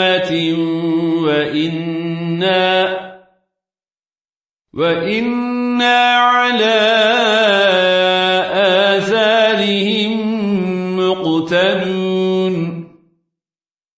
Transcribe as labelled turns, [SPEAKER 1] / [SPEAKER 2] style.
[SPEAKER 1] أمة وإنا وإنا على آثارهم مقتدون